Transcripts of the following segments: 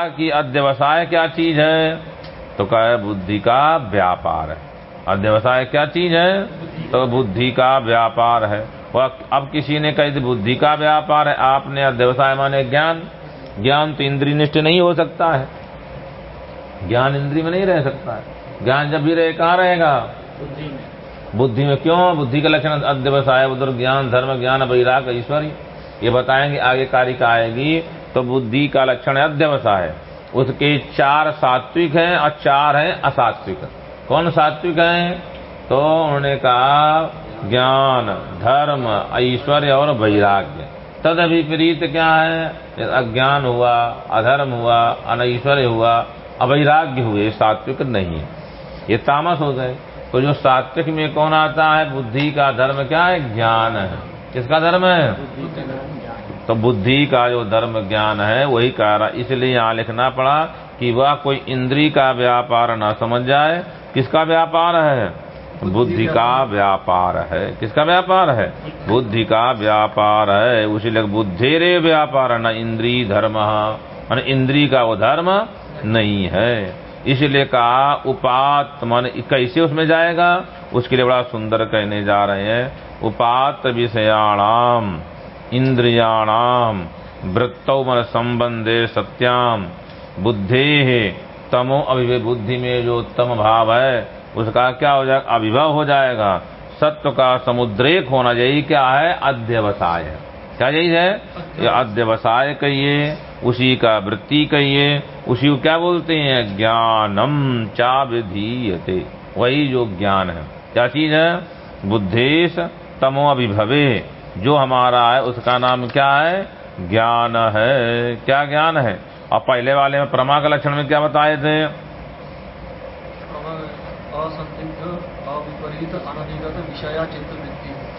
कि अध्यवसाय क्या चीज़ है? तो कहे बुद्धि का व्यापार है। अध्यवसाय क्या चीज़ है? तो बुद्धि का व्यापार है। वह अब किसी ने कही बुद्धि का व्यापार है। आपने अध्यवसाय माने ज्ञान। ज्ञान तो इंद्री निष्ठ नहीं हो सकता है। ज्ञान इंद्री में नहीं रह सकता है। ज्ञान जब भी रहे कहाँ रहेगा? बुद्धि में। क्यों? बुद्धि का लक्षण अध्यवसाय उधर ज्ञान धर्म ज्ञान वैराग ईश्वरी। ये बताएँगे आगे कारिका आएगी। तो बुद्धि का लक्षण है अध्यवसाय उसके चार सात्विक हैं और चार हैं असात्विक। कौन सात्विक हैं? तो उन्होंने कहा, ज्ञान, धर्म, ऐश्वर्य और वैराग्य। तद विपरीत क्या है? अज्ञान हुआ, अधर्म हुआ, अनैश्वर्य हुआ, अवैराग्य हुए सात्विक नहीं है। ये तामस हो गए। तो जो सात्विक में कौन आता है? बुद्धि का धर्म क्या है? ज्ञान है। किसका धर्म है? तो बुद्धि का जो धर्म ज्ञान है, वही कह रहा इसलिए यहाँ लिखना पड़ा कि वह कोई इंद्री का व्यापार न समझ जाए। किसका व्यापार है? बुद्धि का व्यापार है। किसका व्यापार है? बुद्धि का व्यापार है। उसी लग बुद्धि रे व्यापार न इंद्री धर्म। मान इंद्री का वो धर्म नहीं है। इसलिए कहा, उपात मन कैसे उसमें जाएगा? उसके लिए बड़ा सुंदर कहने जा रहे हैं। उपात विषयाणाम। इंद्रियाणाम वृत्तौ मन संबंधे सत्याम बुद्धि तमो अभिभव बुद्धि में जो उत्तम भाव है उसका क्या हो जाएगा अभिभव हो जाएगा। सत्व का समुद्रेक होना यही क्या है? अध्यवसाय। क्या यही है? ये अध्यवसाय कहिए उसी का वृत्ति कहिए उसी को क्या बोलते हैं? ज्ञानम चा विधीयते वही जो ज्ञान है। क्या चीज़ है? बुद्धेश तमो अभिभवे। जो हमारा है उसका नाम क्या है? ज्ञान है। क्या ज्ञान है? और पहले वाले में प्रमा का लक्षण में क्या बताए थे?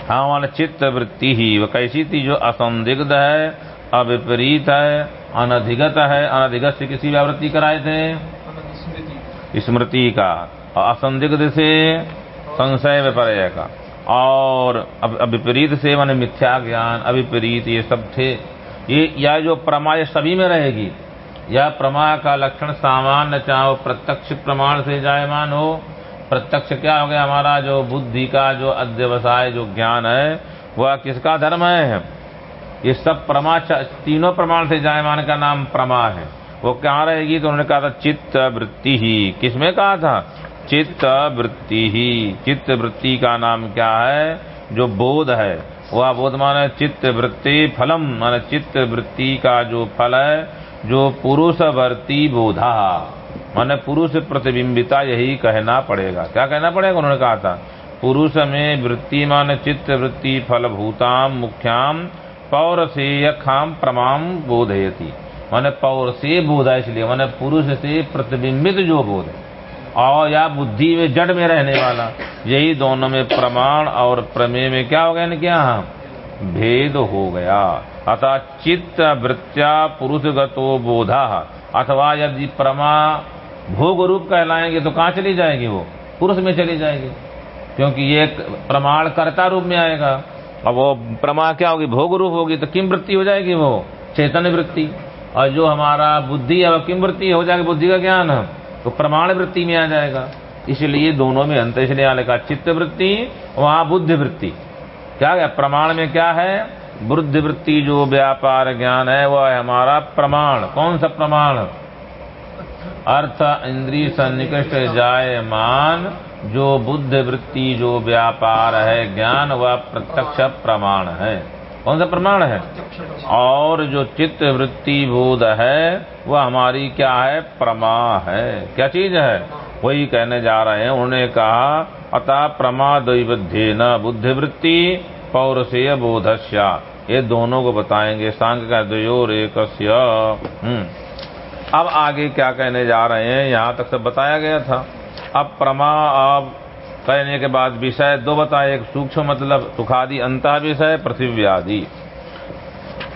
हाँ मान चित्त वृत्ति ही। वह कैसी थी? जो असंदिग्ध है अविपरीत है अनधिगत है। अनधिगत से किसी व्यावृत्ति कराए थे? स्मृति। का। असंदिग्ध से संशय विपर्य का। और अविपरीत से माने मिथ्या ज्ञान अविपरीत ये सब थे। ये, या जो प्रमा ये सभी में रहेगी यह प्रमा का लक्षण सामान्य चाहे, प्रत्यक्ष प्रमाण से जायमान हो। प्रत्यक्ष क्या हो गया हमारा, जो बुद्धि का, जो अध्यवसाय, जो ज्ञान है, वह किसका धर्म है? ये सब प्रमा तीनों प्रमाण से जायमान का नाम प्रमा है। वो क्या रहेगी? तो उन्होंने कहा था, चित्त वृत्ति ही। किसमें कहा था? चित्त वृत्ति ही। चित्त वृत्ति का नाम क्या है? जो बोध है। वह बोध माने चित्त वृत्ति फलम, माने चित्त वृत्ति का जो फल है, जो पुरुष वर्ती बोधा। माने पुरुष प्रतिबिंबिता यही कहना पड़ेगा। क्या कहना पड़ेगा? उन्होंने कहा था, पुरुष में वृत्ति मान चित्त वृत्ति फल भूताम मुख्याम पौर से खाम प्रमाम बोधयती। माने पौर से बोध इसलिए, माने पुरुष से प्रतिबिंबित जो बोध है। और या बुद्धि में जड़ में रहने वाला। यही दोनों में प्रमाण और प्रमेय में क्या हो गया क्या भेद हो गया। अतः चित्त वृत्या पुरुष गतो बोधा। अथवा यदि प्रमा भोग रूप कहलाएँगे तो कहाँ चली जाएगी वो? पुरुष में चली जाएगी। क्योंकि ये प्रमाण कर्ता रूप में आएगा। अब वो प्रमा क्या होगी? भोग रूप होगी तो किम वृत्ति हो जाएगी वो? चेतन वृत्ति। और जो हमारा बुद्धि है किम वृत्ति? हो जाएगी बुद्धि का ज्ञान। तो प्रमाण वृत्ति में आ जाएगा। इसलिए दोनों में अंत इसलिए आने का चित्त वृत्ति, वहाँ बुद्धि वृत्ति। क्या है? प्रमाण में क्या है? बुद्धि वृत्ति जो व्यापार ज्ञान है वह है हमारा प्रमाण। कौन सा प्रमाण? अर्थ, इंद्रिय सन्निकृष्ट जायमान। जो बुद्ध वृत्ति, जो व्यापार है, ज्ञान, वह प्रत्यक्ष प्रमाण है। कौन सा प्रमाण है? और जो चित्त वृत्ति बोध है, वह हमारी क्या है? प्रमा है। क्या चीज़ है? वही कहने जा रहे हैं। उन्होंने कहा, अतः प्रमा प्रमाद न बुद्धि वृत्ति पौरसेय बोधस्या। ये दोनों को बताएँगे। सांग का द्वयोर एक अब आगे क्या कहने जा रहे हैं? यहाँ तक सब बताया गया था। अब प्रमा, अब कहने के बाद विषय दो बताए एक सूक्ष्म मतलब सुखादि अंत विषय पृथ्वी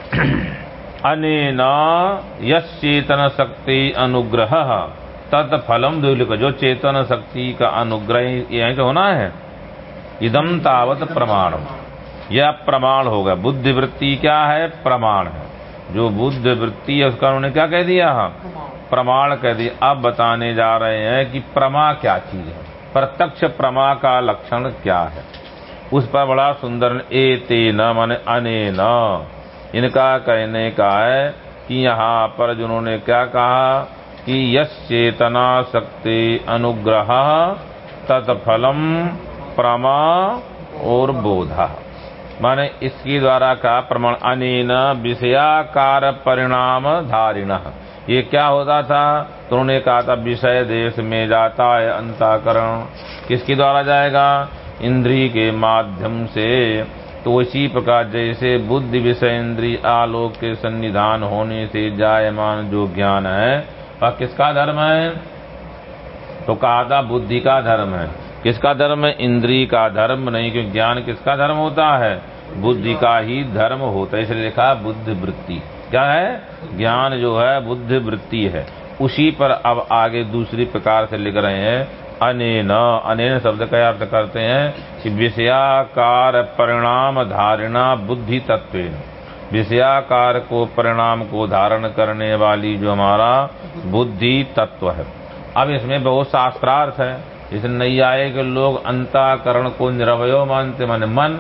अनेन येतन शक्ति अनुग्रह। तत्फलम दुलिक जो चेतन शक्ति का अनुग्रह यही तो होना है। इदम तावत प्रमाण यह प्रमाण होगा बुद्धि वृत्ति क्या है? प्रमाण है। जो बुद्ध वृत्ति है उसका उन्होंने क्या कह दिया? प्रमाण कह दिया। अब बताने जा रहे हैं कि प्रमा क्या चीज़ है। प्रत्यक्ष प्रमा का लक्षण क्या है? उस पर बड़ा सुंदर ए ते न मन अने न। इनका कहने का है कि यहाँ पर जिन्होंने क्या कहा कि यश चेतना शक्ति अनुग्रह तत्फलम प्रमा और बोधा। माने इसके द्वारा का प्रमाण अनेन विषयाकार परिणाम धारिण। ये क्या होता था? तो उन्होंने कहा था, विषय देश में जाता है अंताकरण। किसके द्वारा जाएगा? इंद्री के माध्यम से। तो इसी प्रकार जैसे बुद्धि विषय इंद्री आलोक के सन्निधान होने से जायमान जो ज्ञान है, वह किसका धर्म है? तो कहा था, बुद्धि का धर्म है। किसका धर्म है? इंद्री का धर्म नहीं, क्योंकि ज्ञान किसका धर्म होता है? बुद्धि का ही धर्म होता है, इसलिए लिखा बुद्धि वृत्ति क्या है? ज्ञान जो है, बुद्धि वृत्ति है। उसी पर अब आगे दूसरी प्रकार से लिख रहे हैं, अनेन। अनेन शब्द का अर्थ करते हैं कि विषयाकार परिणाम धारणा बुद्धि तत्व विषयाकार को परिणाम को धारण करने वाली जो हमारा बुद्धि तत्व है। अब इसमें बहुत शास्त्रार्थ है। इस आए के लोग अंताकरण को निरवयो मानते मन मन,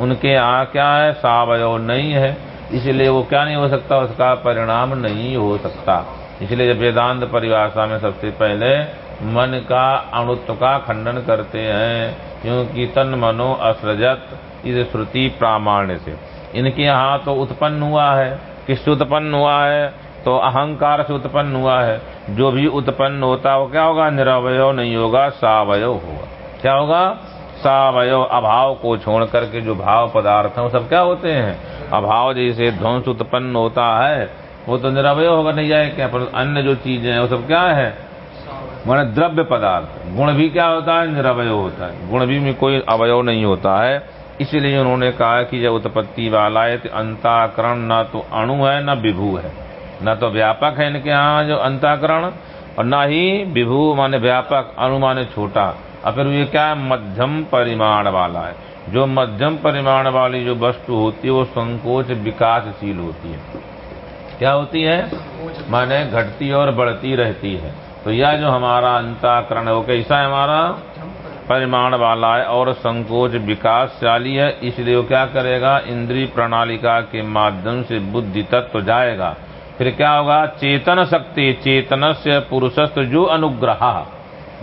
उनके यहाँ क्या है? सावयव नहीं है। इसलिए वो क्या नहीं हो सकता, उसका परिणाम नहीं हो सकता। इसलिए जब वेदांत परिभाषा में सबसे पहले मन का अणुत्व का खंडन करते हैं, क्योंकि तन मनो असृजत, इस श्रुति प्रामाण्य से। इनके यहाँ तो उत्पन्न हुआ है। किससे उत्पन्न हुआ है? तो अहंकार से उत्पन्न हुआ है। जो भी उत्पन्न होता है, वो क्या होगा? निरवय नहीं होगा सावयव होगा। क्या होगा? सावयव अभाव को छोड़ करके जो भाव पदार्थ है, वो सब क्या होते हैं? अभाव जैसे ध्वंस उत्पन्न होता है, वो तो निरवय होगा नहीं जाए क्या पर अन्य जो चीज़ें हैं, वो सब क्या है? मैंने द्रव्य पदार्थ। गुण भी क्या होता है? निरवय होता है। गुण भी में कोई अवयव नहीं होता है। इसलिए उन्होंने कहा कि जब उत्पत्ति वाला है तो अंताकरण न तो अणु है, न विभू है। न तो व्यापक है इनके यहाँ जो अंताकरण, और न ही विभू माने व्यापक, अणु माने छोटा। फिर ये क्या है? मध्यम परिमाण वाला है। जो मध्यम परिमाण वाली जो वस्तु होती है, वो संकोच विकासशील होती है। क्या होती है? माने घटती और बढ़ती रहती है। तो यह जो हमारा अंताकरण है, वो कैसा है हमारा? परिमाण वाला है और संकोच विकासशाली है। इसलिए वो क्या करेगा? इंद्रिय प्रणालिका के माध्यम से बुद्धि तत्व जाएगा। फिर क्या होगा? चेतन शक्ति चेतन से पुरुषस्थ जो अनुग्रह।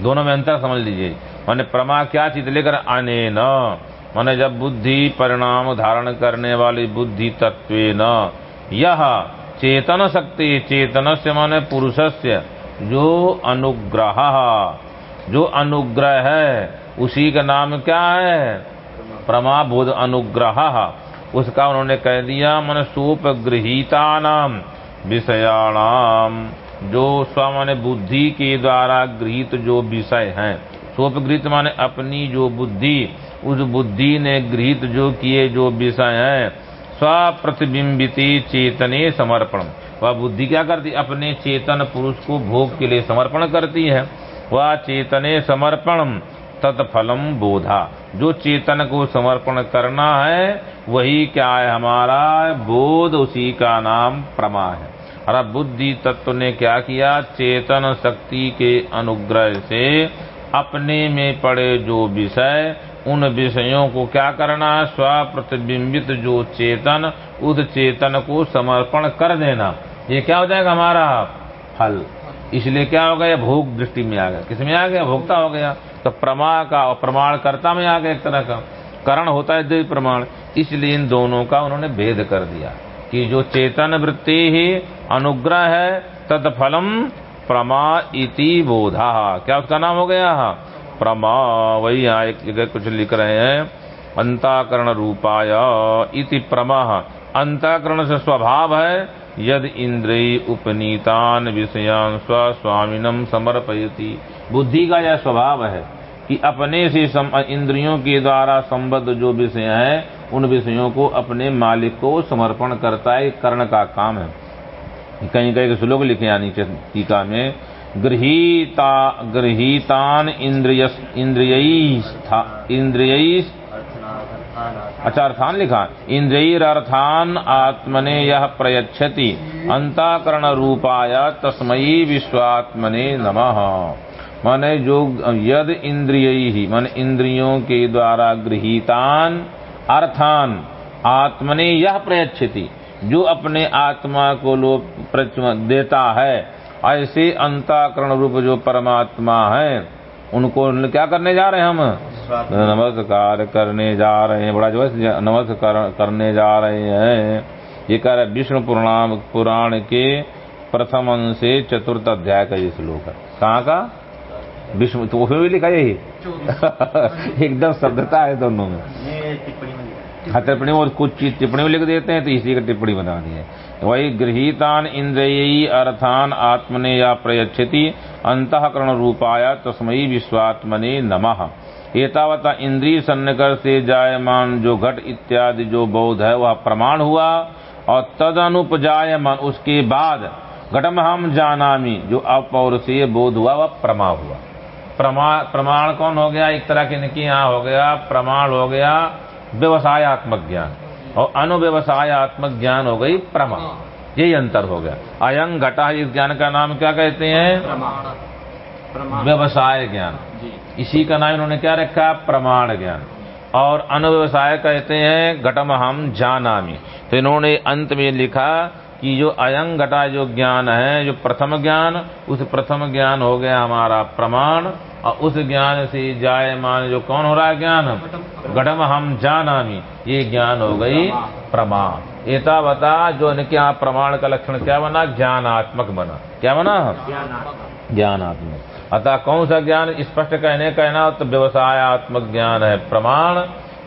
दोनों में अंतर समझ लीजिए। मैंने प्रमा क्या चीज़ लेकर आने न? मैंने जब बुद्धि परिणाम धारण करने वाली बुद्धि तत्व न। यह चेतन शक्ति, चेतन से माने पुरुषस्य, जो अनुग्रह जो अनुग्रह है, उसी का नाम क्या है? प्रमा बोध अनुग्रह। उसका उन्होंने कह दिया, मन गृहिता नाम विषयाणाम जो स्व बुद्धि के द्वारा गृहित जो विषय हैं। स्वपगृहित माने अपनी जो बुद्धि, उस बुद्धि ने गृहित जो किए, जो विषय हैं, स्वप्रतिबिंबित चेतने समर्पण वह बुद्धि क्या करती? अपने चेतन पुरुष को भोग के लिए समर्पण करती है। वह चेतने समर्पण तत्फलम बोधा। जो चेतन को समर्पण करना है, वही क्या है? हमारा बोध उसी का नाम प्रमा है। और बुद्धि तत्व ने क्या किया? चेतन शक्ति के अनुग्रह से अपने में पड़े जो विषय, उन विषयों को क्या करना? स्व प्रतिबिंबित जो चेतन, उस चेतन को समर्पण कर देना। ये क्या हो जाएगा हमारा? फल। इसलिए क्या हो गया? भोग दृष्टि में आ गया। किसमें आ गया? भोक्ता हो गया। तो प्रमा का और प्रमाण कर्ता में आ गया एक तरह का। करण होता है दिव्य प्रमाण। इसलिए इन दोनों का उन्होंने भेद कर दिया कि जो चेतन वृत्ति ही अनुग्रह है, तत्फलम प्रमा इति बोधा। क्या उसका नाम हो गया? प्रमा। वही यहाँ एक जगह कुछ लिख रहे हैं। अंताकरण रूपाय इति प्रमा। अंताकरण से स्वभाव है, यद इंद्रिय उपनीतान विषयान स्वस्वामीनम समर्पयति। बुद्धि का यह स्वभाव है कि अपने से इंद्रियों के द्वारा संबद्ध जो विषय है, उन विषयों को अपने मालिक को समर्पण करता है कर्ण का काम है। कहीं कहीं श्लोक लिखे यानी टीका में, गृहीता, गृहीतान इंद्रिय इंद्रिय अच्छा अर्थान लिखा इंद्रियर अर्थान आत्मने यह प्रयच्छति अंताकरण रूपाय तस्मयी विश्वात्मने नमः। माने जो, यद इंद्रिय ही मान इंद्रियों के द्वारा गृहितान, अर्थान आत्मने यह प्रयच्छति जो अपने आत्मा को लोग देता है ऐसे अंताकरण रूप जो परमात्मा है उनको क्या करने जा रहे हैं हम? नमस्कार करने जा रहे हैं बड़ा जो नमस्कार करने जा रहे हैं। ये कह रहे विष्णु पुराण पुराण के प्रथम अंश से चतुर्थ अध्याय का ये श्लोक है। कहाँ का? विष्णु तो उसमें भी लिखा यही? एकदम शब्दता है दोनों में हाँ टिप्पणी और कुछ चीज़ टिप्पणी लिख देते हैं तो इसी का टिप्पणी दी है। वही गृहीतान इंद्रिय अर्थान आत्मने या प्रयच्छति अंतकरण रूपाया तस्मयी विश्वात्मने नमः। एतावता इंद्रिय सन्नकर से जायमान जो घट इत्यादि जो बोध है, वह प्रमाण हुआ और तद अनुपजायमान उसके बाद घटम हम जानामी, जो अपौर से बोध हुआ, वह प्रमा हुआ। प्रमाण कौन हो गया? एक तरह के निकी यहाँ हो गया, प्रमाण हो गया व्यवसायत्मक ज्ञान। और अनुव्यवसायत्मक ज्ञान हो गई प्रमा। यही अंतर हो गया। अयंग घटा इस ज्ञान का नाम क्या कहते हैं? व्यवसाय ज्ञान। इसी का नाम इन्होंने क्या रखा? प्रमाण ज्ञान। और अनुव्यवसाय कहते हैं घटम हम जानामी। तो इन्होंने अंत में लिखा कि जो अयंग घटा जो ज्ञान है, जो प्रथम ज्ञान, उस प्रथम ज्ञान हो गया हमारा प्रमाण, और उस ज्ञान से जायमान जो कौन हो रहा है ज्ञान? घटम हम जानामी। ये ज्ञान हो गई प्रमाण। एता बता जो क्या प्रमाण का लक्षण क्या बना? ज्ञानात्मक बना। क्या बना? ज्ञानात्मक। अतः कौन सा ज्ञान? स्पष्ट कहने कहना तो व्यवसायत्मक ज्ञान है प्रमाण।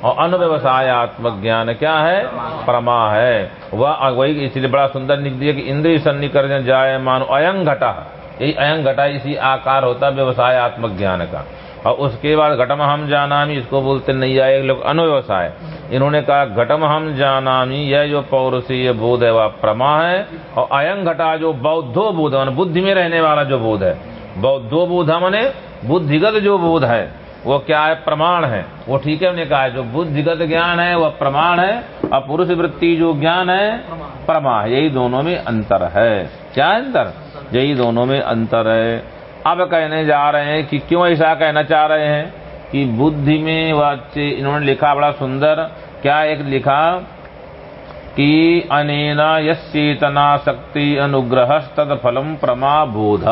और अनुव्यवसायत्मक ज्ञान क्या है? प्रमा है। वह वही इसलिए बड़ा सुंदर लिख दिया कि इंद्रिय सन्निकर्जन जाय मानो अयंग घटा। यही अयंग घटा इसी आकार होता है व्यवसायत्मक ज्ञान का। और उसके बाद घटम हम जानामी, इसको बोलते नहीं आए लोग अनुव्यवसाय। इन्होंने कहा, घटम हम जानामी, यह जो पौरुषीय बोध है, वह प्रमा है। और अयंग घटा जो बौद्धो बोध बुद्धि में रहने वाला जो बोध है। बौद्धो बोध मने बुद्धिगत जो बोध है। वो क्या है? प्रमाण है। वो ठीक है उन्हें कहा जो बुद्धिगत ज्ञान है, वह प्रमाण है, और पुरुष वृत्ति जो ज्ञान है प्रमा यही दोनों में अंतर है। क्या अंतर? यही दोनों में अंतर है। अब कहने जा रहे हैं कि क्यों ऐसा कहना चाह रहे हैं? कि बुद्धि में वाच्य इन्होंने लिखा बड़ा सुंदर, क्या एक लिखा कि अनेना यचेतना शक्ति अनुग्रह तद फलम प्रमा बोध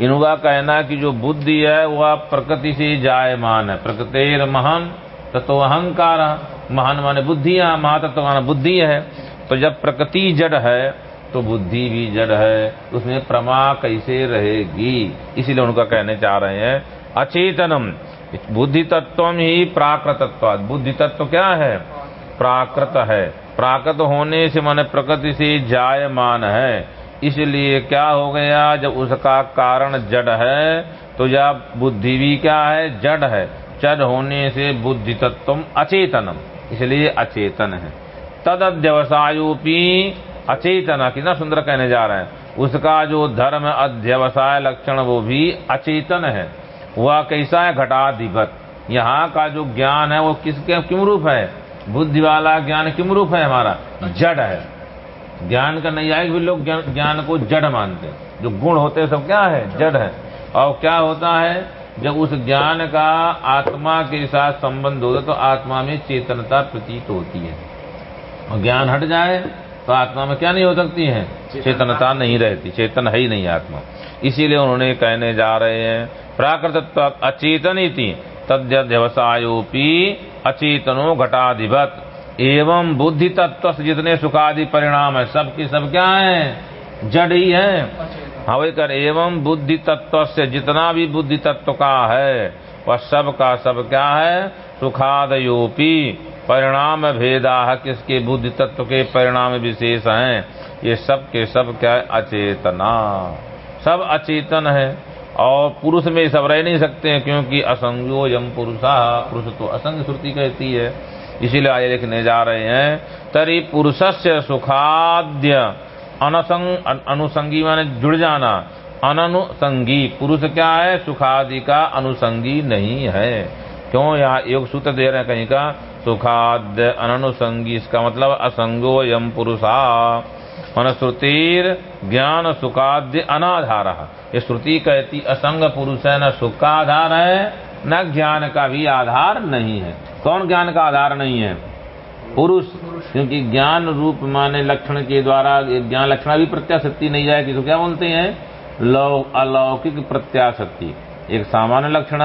इनका कहना कि जो बुद्धि है वह प्रकृति से जायमान है। प्रकृतिर महान तत्व अहंकार। महान माने बुद्धिया महातत्व माना बुद्धि है। तो जब प्रकृति जड़ है तो बुद्धि भी जड़ है। उसमें प्रमा कैसे रहेगी? इसीलिए उनका कहने चाह रहे हैं, अचेतनम। बुद्धि तत्व ही प्राकृतत्व बुद्धि तत्व क्या है? प्राकृत है। प्राकृत होने से माने प्रकृति से जायमान है। इसलिए क्या हो गया, जब उसका कारण जड़ है तो या बुद्धि भी क्या है, जड़ है। जड़ होने से बुद्धि तत्व अचेतनम, इसलिए अचेतन है। तद अध्यवसायोपी अचेतना कितना सुंदर कहने जा रहे हैं। उसका जो धर्म अध्यवसाय लक्षण, वो भी अचेतन है। वह कैसा है? घटाधिपत। यहाँ का जो ज्ञान है, वो किसके किम रूप है? बुद्धि वाला ज्ञान किम रूप है हमारा? जड़ है। ज्ञान का नहीं आएगा भी लोग ज्ञान को जड़ मानते हैं। जो गुण होते हैं सब क्या है? जड़ है। और क्या होता है? जब उस ज्ञान का आत्मा के साथ संबंध होता तो आत्मा में चेतनता प्रतीत होती है। और ज्ञान हट जाए तो आत्मा में क्या नहीं हो सकती है? चेतनता। नहीं रहती चेतन है ही नहीं आत्मा। इसीलिए उन्होंने कहने जा रहे हैं प्राकृत अचेतन ही थी तद्यवसायोपी अचेतनो घटाधिपत। एवं बुद्धि तत्व से जितने सुखादि परिणाम है सब की सब क्या है? जड़ ही है। हाँ वही कर एवं बुद्धि तत्व से जितना भी बुद्धि तत्व का है, वह सब का सब क्या है? सुखादयोपी। परिणाम भेदा है, किसके? बुद्धि तत्व के परिणाम विशेष हैं। ये सब के सब क्या है? अचेतना। सब अचेतन है। और पुरुष में सब रह नहीं सकते हैं, क्योंकि असंगो यम पुरुषा। पुरुष तो असंग श्रुति कहती है। इसीलिए आगे लिखने जा रहे हैं, तरी पुरुष से सुखाद्य अनसंग अनुसंगी माने जुड़ जाना। अनुसंगी पुरुष क्या है? सुखादि का अनुसंगी नहीं है। क्यों? यहाँ योग सूत्र दे रहे हैं कहीं का? सुखाद्य अनुसंगी इसका मतलब असंगो यम पुरुषा। श्रुतिर ज्ञान सुखाद्य अनाधार। ये श्रुति कहती, असंग पुरुष है, न सुख का आधार है न ज्ञान का भी आधार नहीं है। कौन ज्ञान का आधार नहीं है? पुरुष। क्योंकि ज्ञान रूप माने लक्षण के द्वारा, ज्ञान लक्षण भी प्रत्याशक्ति नहीं जाएगी तो क्या बोलते हैं? लौ, अलौकिक प्रत्याशक्ति। एक सामान्य लक्षण,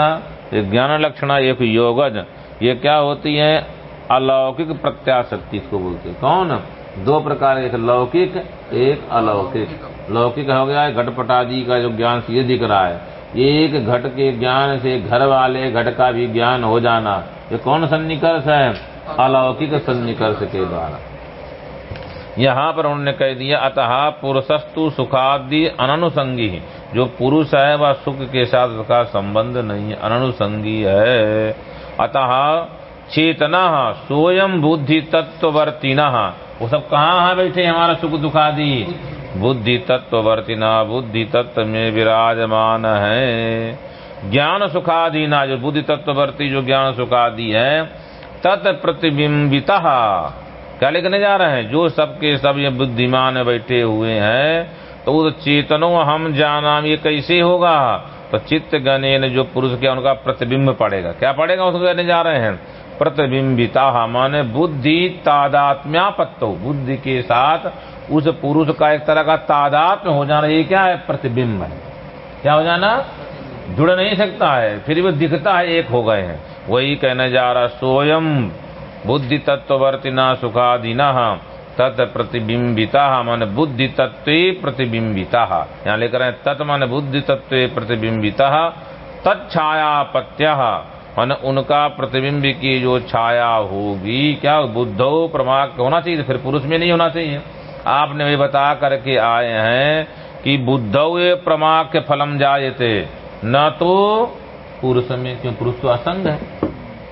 एक ज्ञान लक्षण, एक योगज। ये क्या होती है? अलौकिक प्रत्याशक्ति इसको बोलते हैं। कौन? दो प्रकार एक लौकिक, एक अलौकिक। लौकिक हो गया घटपट आदि का जो ज्ञान ये दिख रहा है। एक घट के ज्ञान से घर वाले घट का भी ज्ञान हो जाना। ये कौन सन्निकर्ष है? अलौकिक सन्निकर्ष के द्वारा। यहाँ पर उन्होंने कह दिया, अतः पुरुषस्तु सुखादि अनुसंगी जो पुरुष है, वह सुख के साथ उसका संबंध नहीं अनुसंगी है। अतः चेतना स्वयं बुद्धि तत्वर्तिना वो सब कहाँ है बैठे हमारा सुख दुखादि। बुद्धि तत्वर्तिना बुद्धि तत्व में विराजमान है। ज्ञान सुखादि जो बुद्धि तत्वर्ती जो ज्ञान सुखादि है तत्प्रतिबिंबित क्या लिखने जा रहे हैं? जो सबके सब ये बुद्धिमान बैठे हुए हैं तो उस चेतनो हम जाना ये कैसे होगा? तो चित्त गणे जो पुरुष के उनका प्रतिबिंब पड़ेगा। क्या पड़ेगा, उसको कहने जा रहे हैं? प्रतिबिंबिता, माने बुद्धि तादात्म्यापत्तो। बुद्धि के साथ उस पुरुष का एक तरह का तादात्म्य हो जाना, ये क्या है? प्रतिबिंब है। क्या हो जाना? जुड़ नहीं सकता है, फिर भी दिखता है, एक हो गए हैं। वही कहने जा रहा स्वयं बुद्धि तत्वर्तिना सुखादिना, तत् प्रतिबिंबिता, मन बुद्धि तत्व प्रतिबिंबिता। यहाँ लेकर आए तत् मन बुद्धि तत्व प्रतिबिंबिता तत्छायापत्य मन उनका प्रतिबिंब की जो छाया होगी, क्या बुद्धो प्रमाक होना चाहिए फिर पुरुष में नहीं होना चाहिए। आपने भी बता करके आए हैं कि बुद्ध बुद्धो के फलम जायते। न तो पुरुष में, क्यों? पुरुष तो असंग है।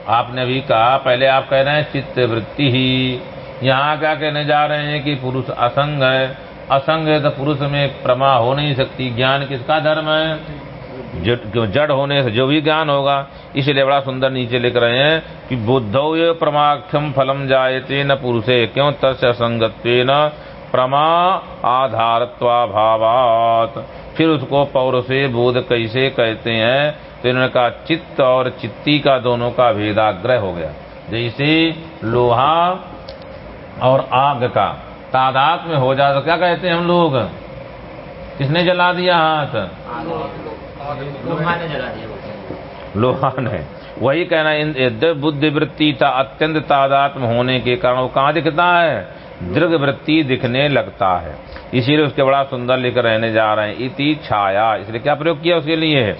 आपने भी कहा, पहले आप कह रहे हैं चित्त वृत्ति ही। यहाँ क्या कहने जा रहे हैं कि पुरुष असंग है? असंग है तो पुरुष में प्रमा हो नहीं सकती। ज्ञान किसका धर्म है? जड़ होने से जो भी ज्ञान होगा, इसलिए बड़ा सुंदर नीचे लिख रहे हैं कि बुद्धौ प्रमाख्यम फलम जायते न पुरुषे, क्यों तस् असंगत्व प्रमा आधारत्वाभावात। फिर उसको पौर से बोध कैसे कहते हैं तो इन्होंने कहा, चित्त और चित्ती का दोनों का भेदाग्रह हो गया। जैसे लोहा और आग का तादात में हो जाए तो क्या कहते हैं हम लोग? किसने जला दिया हाथ? लोहा ने जला दिया। लोहा ने। वही कहना बुद्धि वृत्ति था अत्यंत तादात्म होने के कारण वो कहाँ दिखता है? दृढ़ वृत्ति दिखने लगता है। इसीलिए उसके बड़ा सुंदर लिख रहने जा रहे हैं इति छाया। इसलिए क्या प्रयोग किया उसके लिए?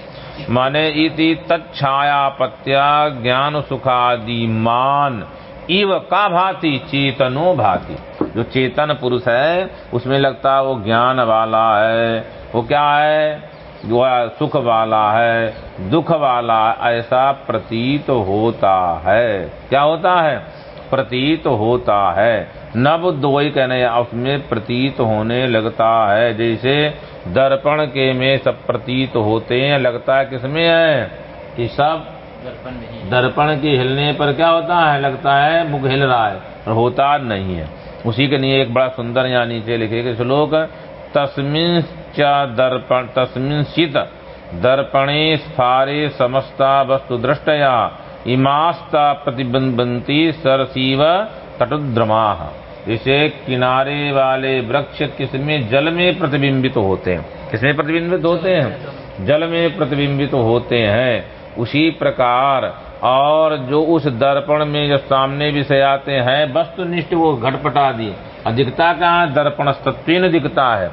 माने इति तत्छायापत्या ज्ञान सुखादि मान इव का भांति चेतनो भांति। जो चेतन पुरुष है उसमें लगता है वो ज्ञान वाला है। वो क्या है? जो सुख वाला है। दुख वाला ऐसा प्रतीत होता है। क्या होता है? प्रतीत होता है। न बुद्ध वही कहने उसमें प्रतीत होने लगता है। जैसे दर्पण के में सब प्रतीत होते हैं लगता है किसमें है? कि सब दर्पण के हिलने पर क्या होता है? लगता है मुख हिल रहा है और होता नहीं है। उसी के लिए एक बड़ा सुंदर यहाँ नीचे लिखे कि श्लोक तस्मिन दर्पण तस्मिन दर्पणे स्फारे समस्ता वस्तु दृष्टया, इमास्ता प्रतिबंधती सरसीव तटुद्रमा। इसे किनारे वाले वृक्ष किसमें जल में प्रतिबिंबित तो होते हैं? किसमें प्रतिबिंबित होते हैं? जल में प्रतिबिंबित तो होते हैं। उसी प्रकार और जो उस दर्पण में जो सामने विषय आते हैं, वस्तुनिष्ठ वो घटपटा दिए। अधिकता का दर्पण तत्व दिखता है।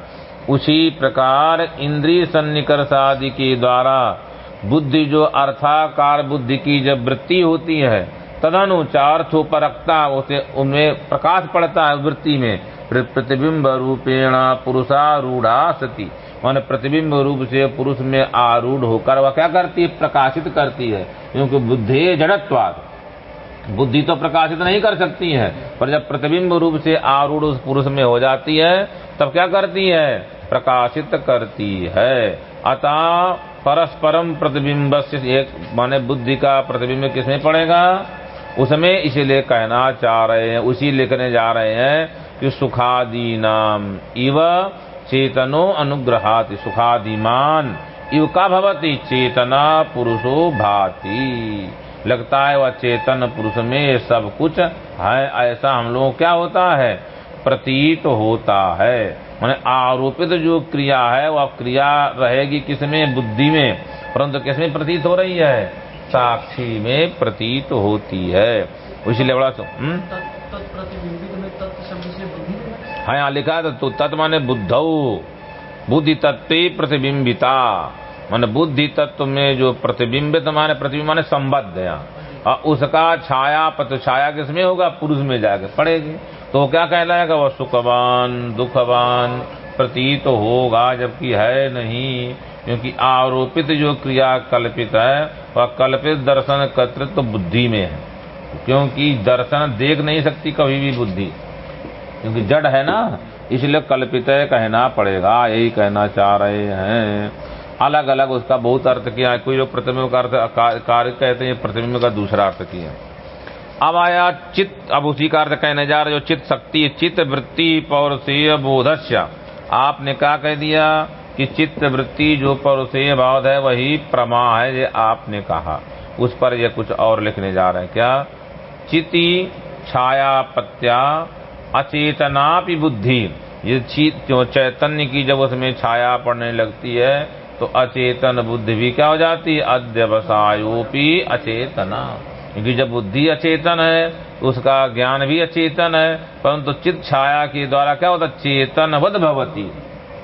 उसी प्रकार इंद्रिय सन्निकर्ष आदि के द्वारा बुद्धि जो अर्थाकार बुद्धि की जब वृत्ति होती है तदनुचार परकता, उसे, उनमें प्रकाश पड़ता है वृत्ति में। प्रतिबिंब रूपेण पुरुषारूढ़ा सती। मान प्रतिबिंब रूप से पुरुष में आरूढ़ होकर वह क्या करती है? प्रकाशित करती है। क्योंकि बुद्धि जड़त्वाद। बुद्धि तो प्रकाशित नहीं कर सकती है। पर जब प्रतिबिंब रूप से आरूढ़ उस पुरुष में हो जाती है, तब क्या करती है? प्रकाशित करती है। अतः परस्परम प्रतिबिंब से एक, माने बुद्धि का प्रतिबिंब किसमें पड़ेगा? उसमें इसीलिए कहना चाह रहे हैं, उसी लिखने जा रहे हैं कि सुखादी नाम इव चेतनो अनुग्रहाति, सुखादिमान, इव का भवती, चेतना पुरुषो भाति। लगता है वह चेतन पुरुष में सब कुछ है, ऐसा हम लोग क्या होता है? प्रतीत होता है। मैंने आरोपित जो क्रिया है, वह क्रिया रहेगी किसमें? बुद्धि में। परंतु किसमें प्रतीत हो रही है? साक्षी में प्रतीत होती है। इसलिए बड़ा हम्म? तत्प्रतिबिंबित में तत्व शब्द से बुद्धि में हाँ यहाँ लिखा है तो तत् माने बुद्धौ। बुद्धि तत्व प्रतिबिंबिता। माने बुद्धि तत्व में जो प्रतिबिंबित माने, प्रतिबिंब माने संबद्ध है और उसका छाया, पत छाया किसमें होगा? पुरुष में जाकर पड़ेगी। तो क्या कहलाएगा? वह सुखवान, दुखवान, प्रतीत होगा जबकि है नहीं। क्योंकि आरोपित जो क्रिया कल्पित है, वह कल्पित दर्शन कर्तृत्व तो बुद्धि में है। क्योंकि दर्शन देख नहीं सकती कभी भी बुद्धि। क्योंकि जड़ है ना, इसलिए कल्पित कहना पड़ेगा, यही कहना चाह रहे हैं। अलग अलग उसका बहुत अर्थ किया है। कोई लोग प्रतिबिंब का अर्थ कार्य कहते हैं प्रतिबिंब का दूसरा अर्थ किया अब आया चित्त, अब उसी का अर्थ कहने जा रहे जो चित्त शक्ति, चित्त वृत्ति पौरसेय बोधस्य। आपने क्या कह दिया? कि चित्त वृत्ति जो पौरसेय भाव है, वही प्रमा है, ये आपने कहा। उस पर ये कुछ और लिखने जा रहे हैं। क्या? चिति छाया पत्या अचेतना बुद्धि। ये चैतन्य की जब उसमें छाया पड़ने लगती है तो अचेतन बुद्धि भी क्या हो जाती है? अध्यवसायोपी अचेतना। क्योंकि जब बुद्धि अचेतन है तो उसका ज्ञान भी अचेतन है, परंतु चित्त छाया के द्वारा क्या होता चेतन वध भवती।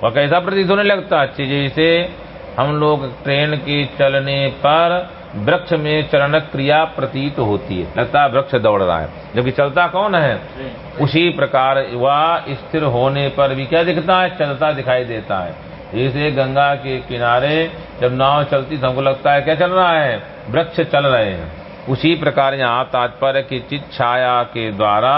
वह कैसा प्रतीत होने लगता है? जैसे हम लोग ट्रेन के चलने पर वृक्ष में चरण क्रिया प्रतीत होती है। लगता है वृक्ष दौड़ रहा है। जबकि चलता कौन है? उसी प्रकार वह स्थिर होने पर भी क्या दिखता है? चलता दिखाई देता है। जैसे गंगा के किनारे जब नाव चलती तो हमको लगता है क्या चल रहा है? वृक्ष चल रहे हैं। उसी प्रकार यहाँ तात्पर्य की चित छाया के द्वारा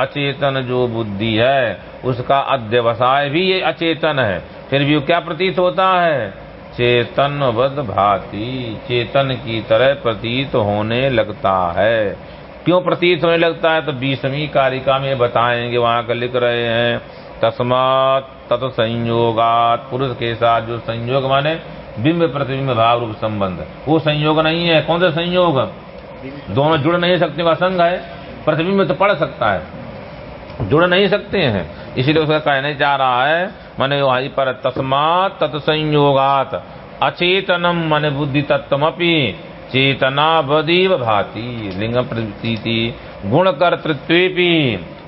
अचेतन जो बुद्धि है उसका अध्यवसाय भी ये अचेतन है। फिर भी क्या प्रतीत होता है? चेतन वद भाती चेतन की तरह प्रतीत होने लगता है। क्यों प्रतीत होने लगता है? तो बीसवीं कारिका में बताएँगे वहाँ का लिख रहे हैं तस्मात तत्संयोगात पुरुष के साथ जो संयोग माने बिंब प्रतिबिंब भाव रूप संबंध। वो संयोग नहीं है। कौन सा संयोग? दोनों जुड़ नहीं सकते असंग है। प्रतिबिंब तो पढ़ सकता है। जुड़ नहीं सकते हैं। इसीलिए उसका कहने जा रहा है, मन वही पर तस्मात तत्संयोगात अचेतनम मन बुद्धि तत्वपि चेतना बदीव भाति, लिंग प्रतीति गुण कर्तृत्व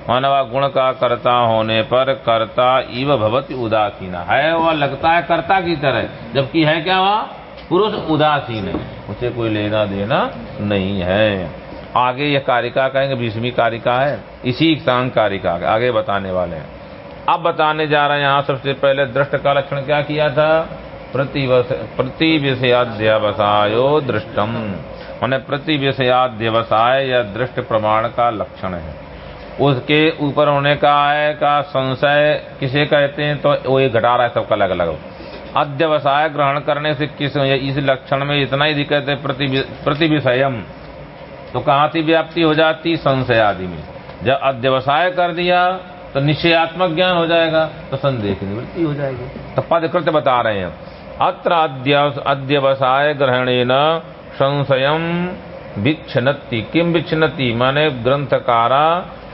मानवा गुण का कर्ता होने पर कर्ता इव भवती उदासीन। है वह लगता है कर्ता की तरह, जबकि है क्या वह? पुरुष उदासीन है। उसे कोई लेना देना नहीं है। आगे यह कारिका कहेंगे, बीसवीं कारिका है, इसी सांग कारिका आगे बताने वाले हैं। अब बताने जा रहे हैं, यहाँ सबसे पहले दृष्ट का लक्षण क्या किया था? प्रति विषयाध्यवसायो दृष्टम। मैंने प्रति विषयाध्यवसाय या दृष्ट प्रमाण का लक्षण है। उसके ऊपर होने का है का संशय किसे कहते हैं? तो वो ये घटा रहा है सबका अलग अलग अध्यवसाय ग्रहण करने से किस, इस लक्षण में इतना ही दिक्कत है प्रति विषयम तो कहाँ से व्याप्ति हो जाती संशय आदि में। जब अध्यवसाय कर दिया तो निश्चयात्मक ज्ञान हो जाएगा तो संदेह की निवृत्ति हो जाएगी। तो पद कृत बता रहे हैं। अत्र अध्यवसाय ग्रहण संशय विच्छनति किम विच्छनति माने ग्रंथकारा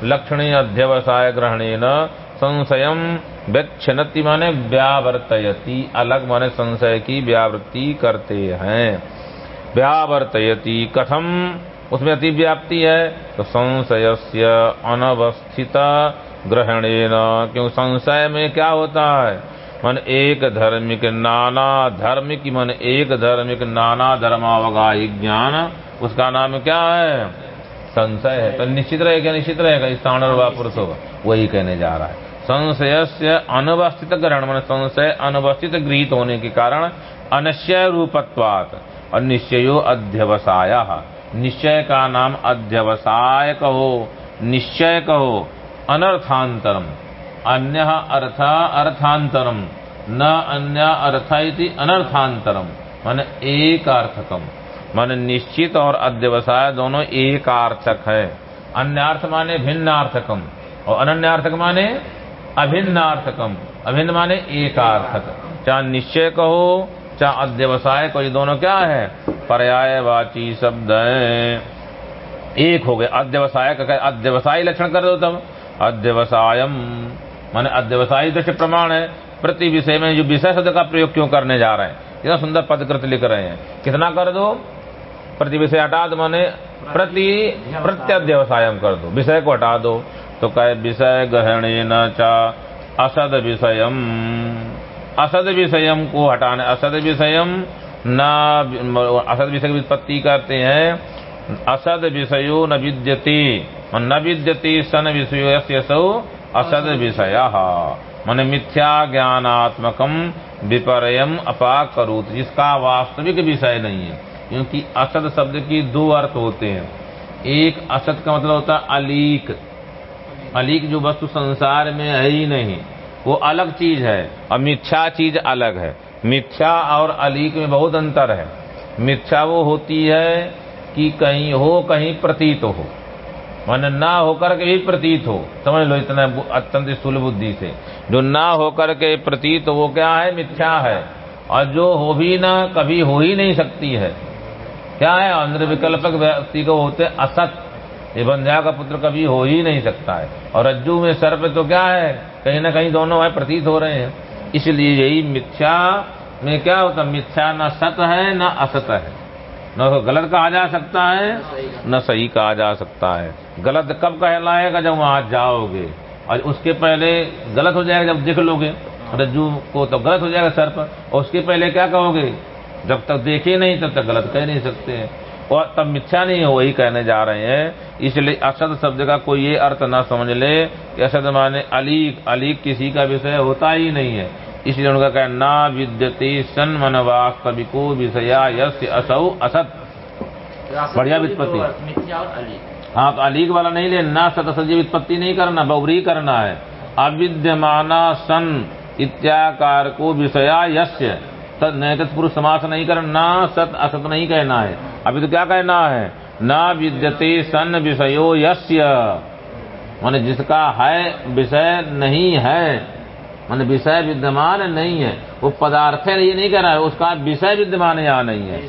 लक्षण अध्यवसाय ग्रहण न संशय व्यक्षनति माने व्यावर्तयति। अलग माने संशय की व्यावृत्ति करते हैं। व्यावर्तयति कथम उसमें अति व्याप्ति है तो संशय से अनवस्थित ग्रहणेन, क्यों संशय में क्या होता है? मन एक धर्मिक नाना धर्मिक, मन एक धर्मिक नाना धर्मावगाही ज्ञान, उसका नाम क्या है? संशय है। तो निश्चित रहेगा निश्चित रहेगा स्थान और पुरुष होगा। वही कहने जा रहा है। संशय से अनवस्थित ग्रहण, मन संशय अनवस्थित गृहित होने के कारण अनिश्चय रूपत्वात और निश्चयो अध्यवसाय। निश्चय का नाम अध्यवसाय कहो, निश्चय कहो, अनर्थांतरम। अन्य अर्थ अर्थांतरम, न अन्य अर्थ इति अनर्थांतरम। मान एक अर्थकम मन निश्चित और अध्यवसाय दोनों एक आर्थक है। अन्यार्थ माने भिन्नार्थकम, और अनन्यार्थक माने अभिन्नार्थकम। अभिन्न माने एक आर्थक चाहे निश्चय कहो चाहे अध्यवसाय को ये दोनों क्या है? पर्यायवाची शब्द। है एक हो गए अध्यवसाय का अध्यवसायी लक्षण कर दो तब अध्यवसायम माने अध्यवसायी दृष्टि प्रमाण है, प्रति विषय में जो विषय शब्द का प्रयोग क्यों करने जा रहे हैं? कितना सुंदर पदकृत लिख रहे हैं। कितना कर दो? प्रति विषय हटा दो, माने प्रति प्रत्यध्यवसायम कर दो। विषय को हटा दो। तो कहे, विषय ग्रहण न चा, असद विषयम। असद विषयम को हटाने असद विषयम न असद विषय की करते हैं। असद विषयो न विद्यते। न विद्यते सन विषय सौ असद विषय मन मिथ्या ज्ञानात्मकम विपर्यम अपाक करूत जिसका वास्तविक विषय नहीं है। क्योंकि असद शब्द की दो अर्थ होते हैं। एक असत का मतलब होता है अलीक। अलीक जो वस्तु संसार में है ही नहीं। वो अलग चीज़ है और मिथ्या चीज़ अलग है। मिथ्या और अलीक में बहुत अंतर है। मिथ्या वो होती है कि कहीं हो, कहीं प्रतीत हो। मन ना होकर के भी प्रतीत हो। समझ लो इतना अत्यंत स्थूल बुद्धि से। जो ना होकर के प्रतीत वो क्या है? मिथ्या है। और जो हो भी ना, कभी हो ही नहीं सकती है। क्या है? अंधविकल्पक व्यक्ति को होते असत। ये बंध्या का पुत्र कभी हो ही नहीं सकता है। और रज्जू में सर्प तो क्या है? कहीं ना कहीं दोनों है प्रतीत हो रहे हैं। इसलिए यही मिथ्या में क्या होता? मिथ्या न सत है, न असत है। न तो गलत कहा जा सकता है, न सही कहा जा सकता है। गलत कब कहलाएगा? जब वहाँ जाओगे। और उसके पहले गलत हो जाएगा जब देख लोगे। रज्जू को तो गलत हो जाएगा सर्प। और उसके पहले क्या कहोगे? जब तक देखे नहीं, तब तक गलत कह नहीं सकते हैं। और तब मिथ्या नहीं है वही कहने जा रहे हैं। इसलिए असद शब्द का कोई ये अर्थ ना समझ ले कि असद माने अलीक अलीक किसी का विषय होता ही नहीं है। इसलिए उनका कहना ना विद्यते सन मन वास्तविको विषया यश असौ असत। बढ़िया वित्पत्ति। हाँ तो अलीक वाला नहीं ले ना सत असत वित्पत्ति नहीं करना बौरी करना है। अविद्यमाना सन इत्याकार को विषया यश यश्य तत्पुरुष समास नहीं करना सत असत नहीं कहना है। अभी तो क्या कहना है? न विद्यते सन विषयो यस्य। मान जिसका है विषय नहीं है मान विषय विद्यमान नहीं है वो पदार्थ है ये नहीं कह रहा है उसका विषय विद्यमान यहाँ नहीं है।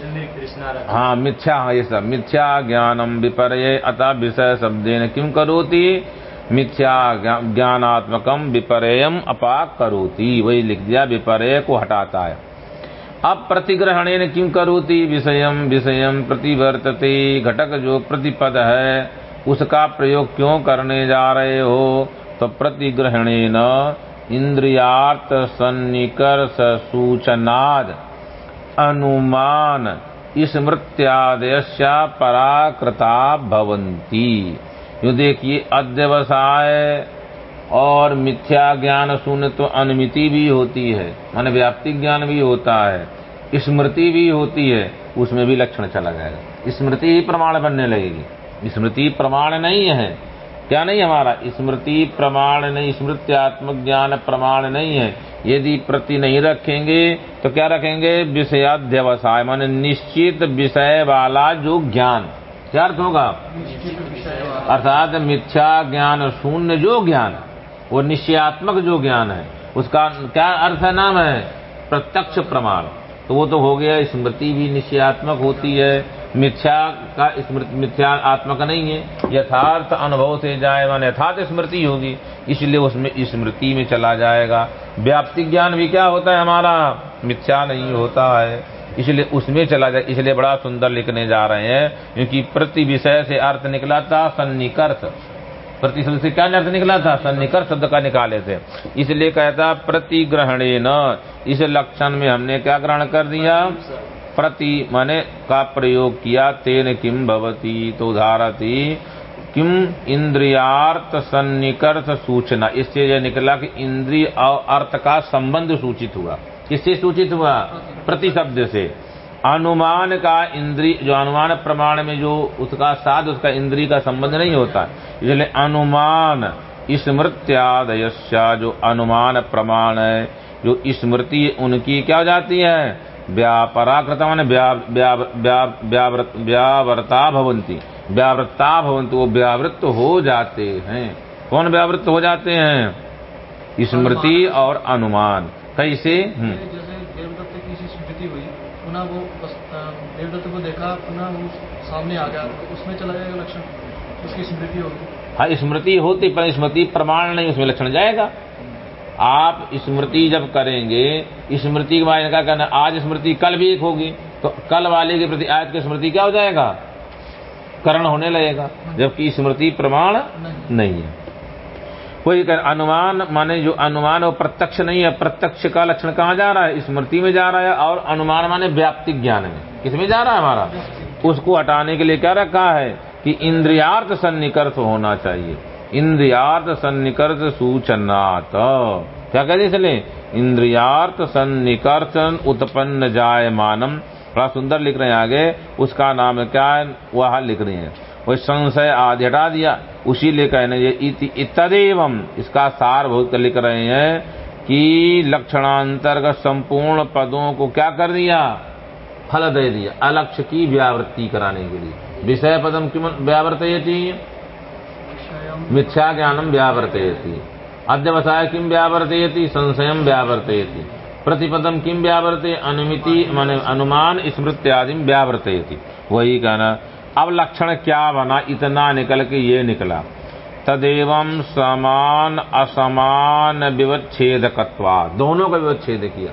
हाँ। मिथ्या हाँ ये सब मिथ्या ज्ञानम विपर्य अतः विषय शब्देन किम करोती? मिथ्या ज्ञानात्मकम विपर्यम अपाक करोती। वही लिख दिया विपर्य को हटाता है। अब प्रतिग्रहण किम करोती? विषयम विषयम प्रतिवर्तते। घटक जो प्रतिपद है। उसका प्रयोग क्यों करने जा रहे हो? तो प्रतिग्रहण इंद्रियार्थ सन्निकर्ष सूचनाद अनुमान स्मृत्यादयस्या पराकृता भवंती यो देखिए अध्यवसाय। और मिथ्या ज्ञान शून्य तो अनुमिति भी होती है। मान व्याप्ति ज्ञान भी होता है स्मृति भी होती है उसमें भी लक्षण चला जाएगा। स्मृति ही प्रमाण बनने लगेगी। स्मृति प्रमाण नहीं है। क्या नहीं हमारा? स्मृति प्रमाण नहीं स्मृत्यात्मक ज्ञान प्रमाण नहीं है। यदि प्रति नहीं रखेंगे तो क्या रखेंगे? विषयाध्यवसाय मान निश्चित विषय वाला जो ज्ञान। क्या अर्थ होगा? अर्थात मिथ्या ज्ञान शून्य जो ज्ञान। वो निश्चयात्मक जो ज्ञान है, उसका क्या अर्थ है, नाम है? प्रत्यक्ष प्रमाण। तो वो तो हो गया, स्मृति भी निश्चयात्मक होती है। मिथ्या का स्मृति, मिथ्या आत्मक नहीं है। यथार्थ अनुभव से जाए, मान यथार्थ स्मृति होगी, इसलिए उसमें स्मृति में चला जाएगा। व्याप्ति ज्ञान भी क्या होता है हमारा? मिथ्या नहीं होता है। इसलिए उसमें चला जाए, इसलिए बड़ा सुंदर लिखने जा रहे हैं, क्योंकि प्रति विषय से अर्थ निकला था सन्निकर्ष प्रति शब्द से क्या अर्थ निकला था? सन्निकर शब्द का निकाले थे। इसलिए कहता प्रतिग्रहण न इस लक्षण में हमने क्या ग्रहण कर दिया? प्रति माने का प्रयोग किया, तेन किम भवती तो धारती किम इंद्रियार्थ सन्निकर्ष सूचना। इससे यह निकला कि इंद्रिय और अर्थ का संबंध सूचित हुआ। किससे सूचित हुआ? प्रति शब्द से। अनुमान का इंद्री, जो अनुमान प्रमाण में जो उसका साध, उसका इंद्री का संबंध नहीं होता। इसलिए अनुमान, स्मृत्यादयस्या, जो अनुमान प्रमाण है, जो स्मृति उनकी क्या हो जाती है? व्यापराकृत माने व्या- व्या- व्या- व्यावृत- भवंती। व्यावृत्ता भवंती, वो व्यावृत्त हो जाते हैं। कौन व्यावृत्त हो जाते हैं? स्मृति और अनुमान। कैसे हम्म, जैसे देवदत्त की सी स्मृति हुई पुनः वो देवदत्त को देखा पुनः वो सामने आ गया तो उसमें चला जाएगा लक्षण उसकी स्मृति होगी। हाँ स्मृति होती पर स्मृति प्रमाण नहीं उसमें लक्षण जाएगा। आप स्मृति जब करेंगे स्मृति के बाद क्या करना आज स्मृति कल भी एक होगी तो कल वाले के प्रति आज की स्मृति क्या हो जाएगा? करण होने लगेगा जबकि स्मृति प्रमाण नहीं है। कोई अनुमान माने जो अनुमान वो प्रत्यक्ष नहीं है। प्रत्यक्ष का लक्षण कहाँ जा रहा है? स्मृति में जा रहा है और अनुमान माने व्याप्तिक ज्ञान में। किसमें जा रहा है हमारा? उसको हटाने के लिए क्या रखा है कि इंद्रियार्थ सन्निकर्ष होना चाहिए। इंद्रियार्थ सन्निकर्ष सूचनात्। क्या कहते इसलिए? इंद्रियार्थ सन्निकर्षण उत्पन्न जायमानम। बड़ा सुंदर लिख रहे हैं आगे। उसका नाम क्या है? वह लिख रहे हैं। वही संशय आदि हटा दिया। उसी लिए कहने इतदेवम इसका सार बहुत लिख रहे हैं कि लक्षणांतर्गत संपूर्ण पदों को क्या कर दिया? फल दे दिया। अलक्ष्य की व्यावृत्ति कराने के लिए। विषय पदम किम व्यावर्तयति? मिथ्या ज्ञानम व्यावर्तयति। अध्यवसाय किम व्यावर्तयति? संशयम व्यावर्तयति। प्रतिपदम किम व्यावर्ते अनुमिति, माने, अनुमान, स्मृत्यादि व्यावर्तयति। वही कहना अब लक्षण क्या बना? इतना निकल के ये निकला। तदेव समान, असमान विवच्छेदकत्वा। दोनों का विवच्छेद किया।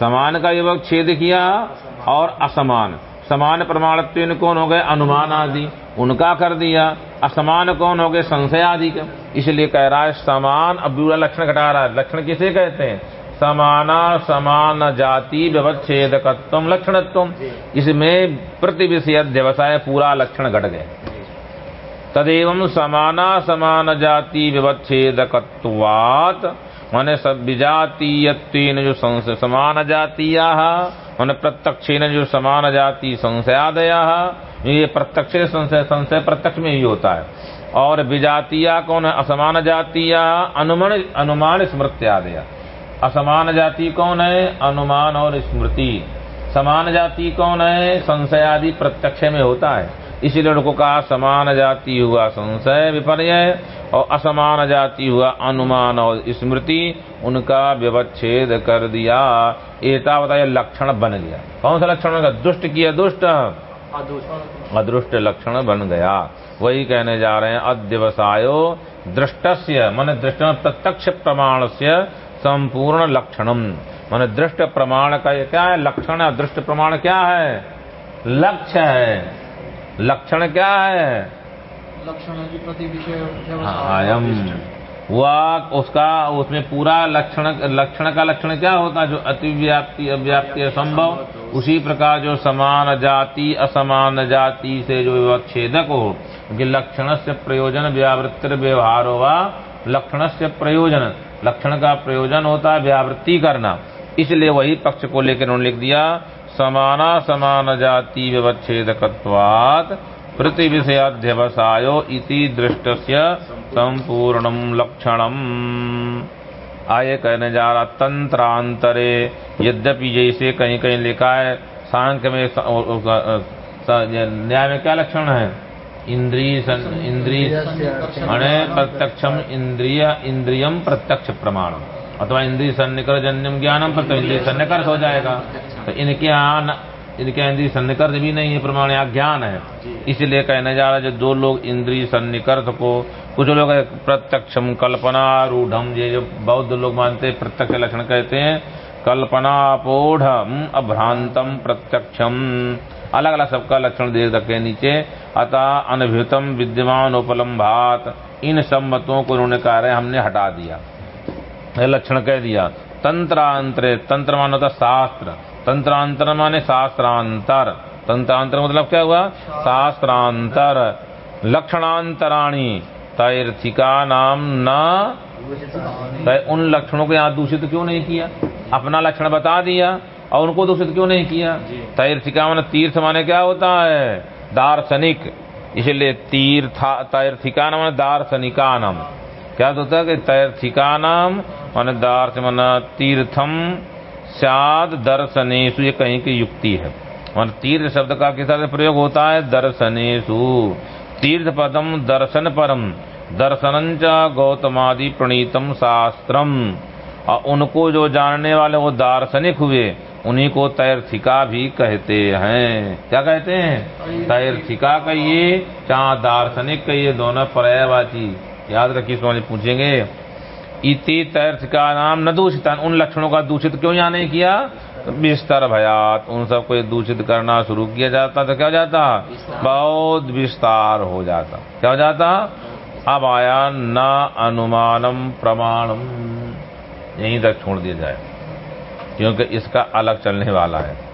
समान का विवच्छेद किया और असमान। समान प्रमाणत्व कौन हो गए? अनुमान आदि। उनका कर दिया। असमान कौन हो गए? संशय आदि का। इसलिए कह रहा है, समान अब लक्षण घटा रहा है। लक्षण किसे कहते हैं? समाना समान जाति व्यवच्छेदकत्व लक्षणत्व। इसमें प्रति विषय व्यवसाय पूरा लक्षण घट गए। तदेवं समाना समान जाति व्यवच्छेदकत्वात् माने सब विजातीयत्वेन जो संशय समान जातीया माने प्रत्यक्षेन जो समान जाति संशयादया ये प्रत्यक्ष संशय संशय प्रत्यक्ष में ही होता है। और विजातीया कौन है? असमान जातीया अनुमान अनुमान स्मृत्यादया। असमान जाति कौन है? अनुमान और स्मृति। समान जाति कौन है? संशय आदि प्रत्यक्ष में होता है। इसीलिए उनको कहा, समान जाति हुआ संशय विपर्य और असमान जाति हुआ अनुमान और स्मृति। उनका व्यवच्छेद कर दिया। एता बताया लक्षण बन गया। कौन सा लक्षण बन गया दुष्ट किया दुष्ट अदृष्ट लक्षण बन गया। वही कहने जा रहे हैं अध्यवसायो दृष्टस्य। मन दृष्ट प्रत्यक्ष प्रमाण से संपूर्ण लक्षणम। मन दृष्ट प्रमाण का ये क्या है? लक्षण है दृष्ट प्रमाण क्या है? लक्ष्य है। लक्षण क्या है? लक्षण है कि प्रति विषय आयम वह उसका उसमें पूरा लक्षण लक्षण का लक्षण क्या होता? है जो अतिव्याप्ति अव्याप्ति असंभव उसी प्रकार जो समान जाति असमान जाति से जो विवच्छेदक हो क्योंकि लक्षण से प्रयोजन व्यावृत्ति व्यवहार होगा लक्षण से प्रयोजन। लक्षण का प्रयोजन होता है, व्यावृत्ति करना। इसलिए वही पक्ष को लेकर उन्होंने लिख दिया, समाना समान जाति व्यवच्छेदकत्वात् प्रति विषयाध्यवसायो इति दृष्टस्य संपूर्णम लक्षणम। आए कहने जा रहा, तंत्रांतरे, यद्यपि जैसे कहीं कहीं लिखा है, सांख्य में न्याय में क्या लक्षण है? इंद्रिय सन- इंद्रिय अणे प्रत्यक्षम इंद्रिय इंद्रियम प्रत्यक्ष प्रमाण अथवा इंद्रिय सन्निकर जन्यम ज्ञानम प्रत्यक्ष इंद्रिय सन्निकर्ष हो जाएगा। तो इनके यहाँ इनके इंद्रिय सन्निकर्ष भी नहीं है प्रमाण, यहाँ ज्ञान है। इसलिए कहने जा रहा है, जो दो लोग इंद्रिय सन्निकर्ष को कुछ लोग प्रत्यक्षम कल्पना रूढ़म ये जो बौद्ध लोग मानते हैं, प्रत्यक्ष लक्षण कहते हैं, कल्पनापोढ़ अभ्रांतम प्रत्यक्षम। अलग अलग सबका लक्षण दे रखे नीचे। अतः अनभितम विद्यमान उपलम्भात इन सब मतों को उन्होंने कहा है हमने हटा दिया। लक्षण कह दिया तंत्रांतरे तंत्र मानो होता शास्त्र। तंत्रांतर माने शास्त्रांतर। तंत्रांतर मतलब क्या हुआ? शास्त्रांतर। लक्षणांतराणी। तैर्थिका नाम न उन लक्षणों को यहाँ दूषित क्यों नहीं किया? अपना लक्षण बता दिया। और उनको दूषित क्यों नहीं किया? तैर्थिका माने तीर्थ माने क्या होता है? दार्शनिक। इसलिए तीर्था तैर्थिका नाम दार्शनिका नाम क्या होता है कि तैर्थिका नाम माने दार्थ माना तीर्थम। साद दर्शनेशु ये कहीं की युक्ति है। और तीर्थ शब्द का किस तरह प्रयोग होता है? दर्शनेशु तीर्थ पदम दर्शन परम। दर्शन गौतमादि प्रणीतम शास्त्रम। और उनको जो जानने वाले वो दार्शनिक हुए उन्हीं को तैर्थिका भी कहते हैं। क्या कहते हैं? तैर्थिका कहिए चाह दार्शनिक कहिए दोनों पर्यायवाची। याद रखिए समझ पूछेंगे। इति तैर्थिका नाम न दूषित उन लक्षणों का दूषित क्यों यहाँ नहीं किया? तो विस्तार भयात उन सबको दूषित करना शुरू किया जाता तो क्या हो जाता? बहुत विस्तार हो जाता। क्या हो जाता? अब आया न अनुमानम प्रमाणम। यहीं तक छोड़ दिया जाए क्योंकि इसका अलग चलने वाला है।